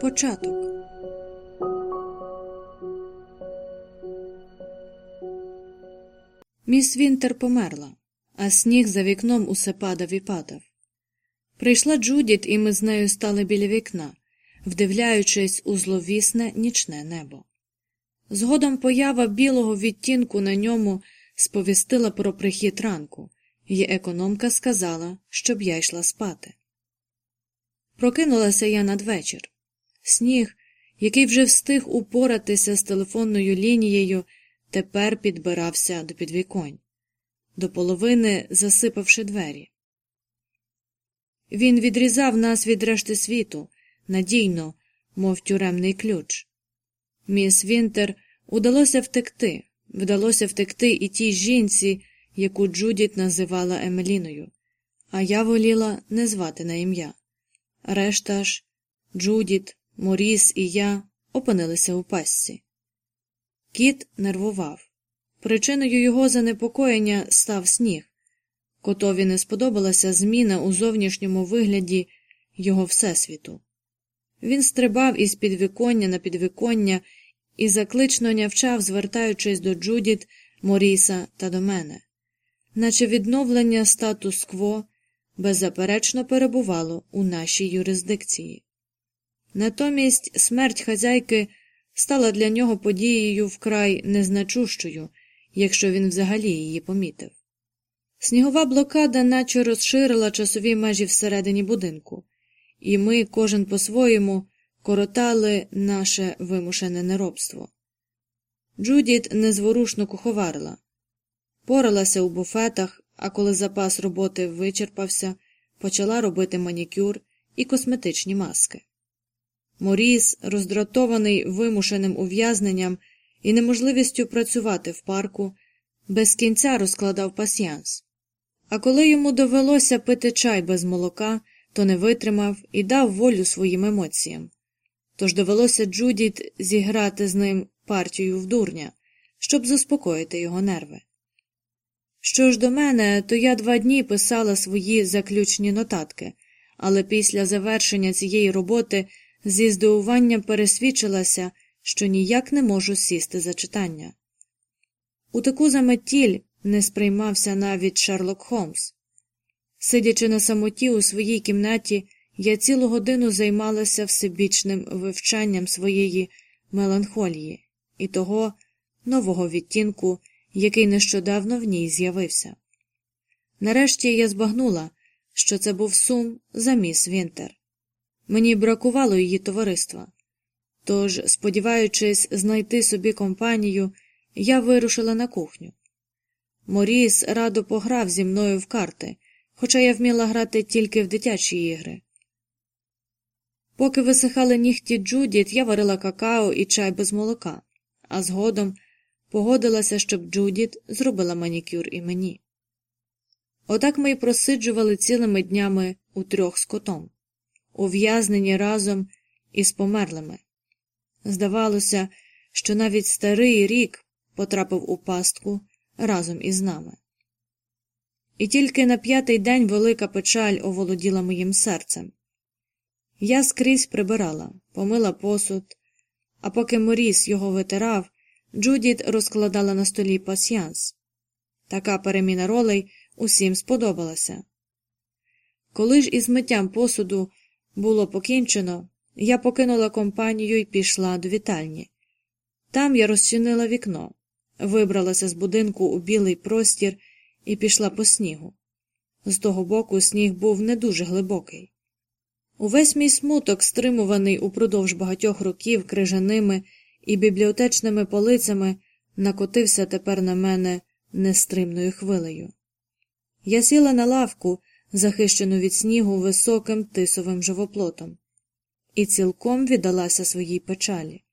Початок Міс Вінтер померла, а сніг за вікном усе падав і падав. Прийшла Джудіт, і ми з нею стали біля вікна, вдивляючись у зловісне нічне небо. Згодом поява білого відтінку на ньому сповістила про прихід ранку, і економка сказала, щоб я йшла спати. Прокинулася я надвечір. Сніг, який вже встиг упоратися з телефонною лінією, тепер підбирався до підвіконь, до половини засипавши двері. Він відрізав нас від решти світу надійно, мов тюремний ключ. Міс Вінтер удалося втекти, вдалося втекти і тій жінці, яку Джудіт називала Емеліною, а я воліла не звати на ім'я. Решта ж Джудіт, Моріс і я опинилися у пастці. Кіт нервував. Причиною його занепокоєння став сніг. Котові не сподобалася зміна у зовнішньому вигляді його всесвіту. Він стрибав із підвіконня на підвіконня і заклично нявчав, звертаючись до Джудіт, Моріса та до мене, наче відновлення статус-кво беззаперечно перебувало у нашій юрисдикції. Натомість смерть хазяйки стала для нього подією вкрай незначущою, якщо він взагалі її помітив. Снігова блокада наче розширила часові межі всередині будинку, і ми, кожен по-своєму, коротали наше вимушене неробство. Джудіт незворушно куховарила, поралася у буфетах, а коли запас роботи вичерпався, почала робити манікюр і косметичні маски. Моріс, роздратований вимушеним ув'язненням і неможливістю працювати в парку, без кінця розкладав пасьянс. А коли йому довелося пити чай без молока, то не витримав і дав волю своїм емоціям. Тож довелося Джудіт зіграти з ним партію в дурня, щоб заспокоїти його нерви. Що ж до мене, то я два дні писала свої заключні нотатки, але після завершення цієї роботи зі здивуванням пересвідчилася, що ніяк не можу сісти за читання. У таку заметіль не сприймався навіть Шерлок Холмс. Сидячи на самоті у своїй кімнаті, я цілу годину займалася всебічним вивчанням своєї меланхолії і того нового відтінку, який нещодавно в ній з'явився. Нарешті я збагнула, що це був сум за міс Вінтер. Мені бракувало її товариства. Тож, сподіваючись знайти собі компанію, я вирушила на кухню. Моріс радо пограв зі мною в карти, хоча я вміла грати тільки в дитячі ігри. Поки висихали нігті Джудіт, я варила какао і чай без молока, а згодом погодилася, щоб Джудіт зробила манікюр і мені. Отак ми й просиджували цілими днями у трьох з котом, ув'язнені разом із померлими. Здавалося, що навіть старий рік потрапив у пастку разом із нами. І тільки на п'ятий день велика печаль оволоділа моїм серцем. Я скрізь прибирала, помила посуд, а поки Моріс його витирав, Джудіт розкладала на столі пасьянс. Така переміна ролей усім сподобалася. Коли ж із миттям посуду було покінчено, я покинула компанію і пішла до вітальні. Там я розчинила вікно, вибралася з будинку у білий простір і пішла по снігу. З того боку сніг був не дуже глибокий. Увесь мій смуток, стримуваний упродовж багатьох років крижаними і бібліотечними полицями, накотився тепер на мене нестримною хвилею. Я сіла на лавку, захищену від снігу високим тисовим живоплотом, і цілком віддалася своїй печалі,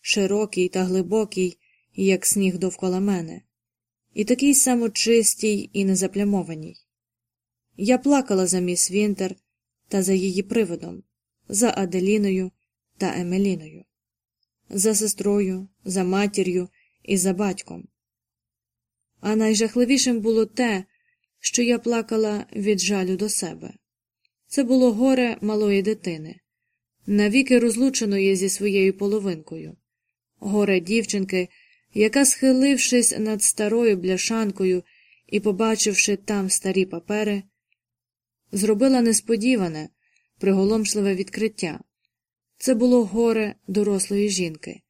широкій та глибокій, як сніг довкола мене, і такій самочистій і незаплямованій. Я плакала за міс Вінтер та за її приводом, за Аделіною та Емеліною, за сестрою, за матір'ю і за батьком. а найжахливішим було те, що я плакала від жалю до себе. Це було горе малої дитини, навіки розлученої зі своєю половинкою, горе дівчинки, яка, схилившись над старою бляшанкою і побачивши там старі папери, зробила несподіване, приголомшливе відкриття. Це було горе дорослої жінки,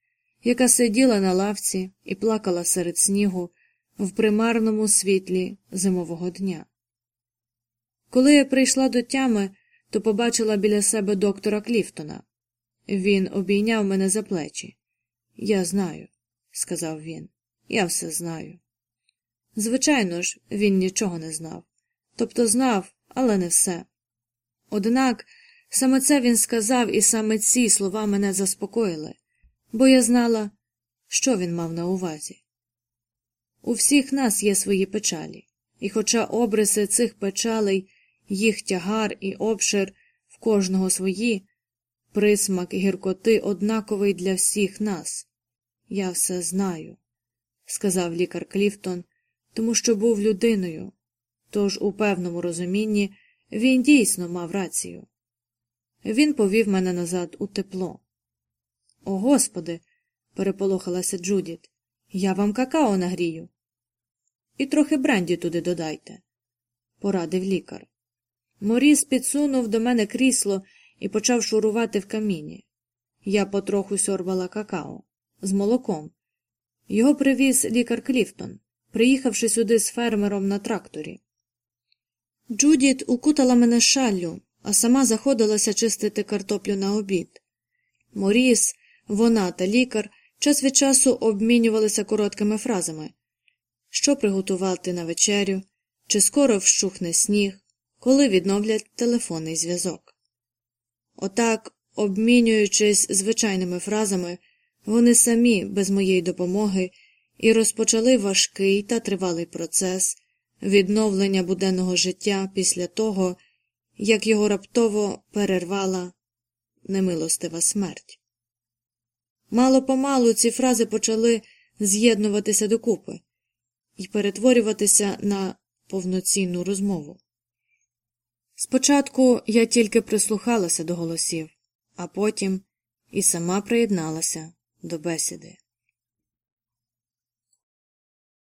яка сиділа на лавці і плакала серед снігу в примарному світлі зимового дня. Коли я прийшла до тями, то побачила біля себе доктора Кліфтона. Він обійняв мене за плечі. Я знаю, сказав він, я все знаю. Звичайно ж, він нічого не знав. Тобто знав, але не все. Однак саме це він сказав, і саме ці слова мене заспокоїли, бо я знала, що він мав на увазі. У всіх нас є свої печалі, і хоча обриси цих печалей, їх тягар і обшир в кожного свої, присмак гіркоти однаковий для всіх нас. Я все знаю, сказав лікар Кліфтон, тому що був людиною, тож у певному розумінні він дійсно мав рацію. Він повів мене назад у тепло. О, Господи, переполохалася Джудіт, я вам какао нагрію. І трохи бренді туди додайте, порадив лікар. Моріс підсунув до мене крісло і почав шурувати в каміні. Я потроху сьорбала какао з молоком. Його привіз лікар Кліфтон, приїхавши сюди з фермером на тракторі. Джудіт укутала мене шаллю, а сама заходилася чистити картоплю на обід. Моріс, вона та лікар час від часу обмінювалися короткими фразами що приготувати на вечерю, чи скоро вщухне сніг, коли відновлять телефонний зв'язок. Отак, обмінюючись звичайними фразами, вони самі, без моєї допомоги, і розпочали важкий та тривалий процес відновлення буденного життя після того, як його раптово перервала немилостива смерть. Мало помалу ці фрази почали з'єднуватися докупи і перетворюватися на повноцінну розмову. Спочатку я тільки прислухалася до голосів, а потім і сама приєдналася до бесіди.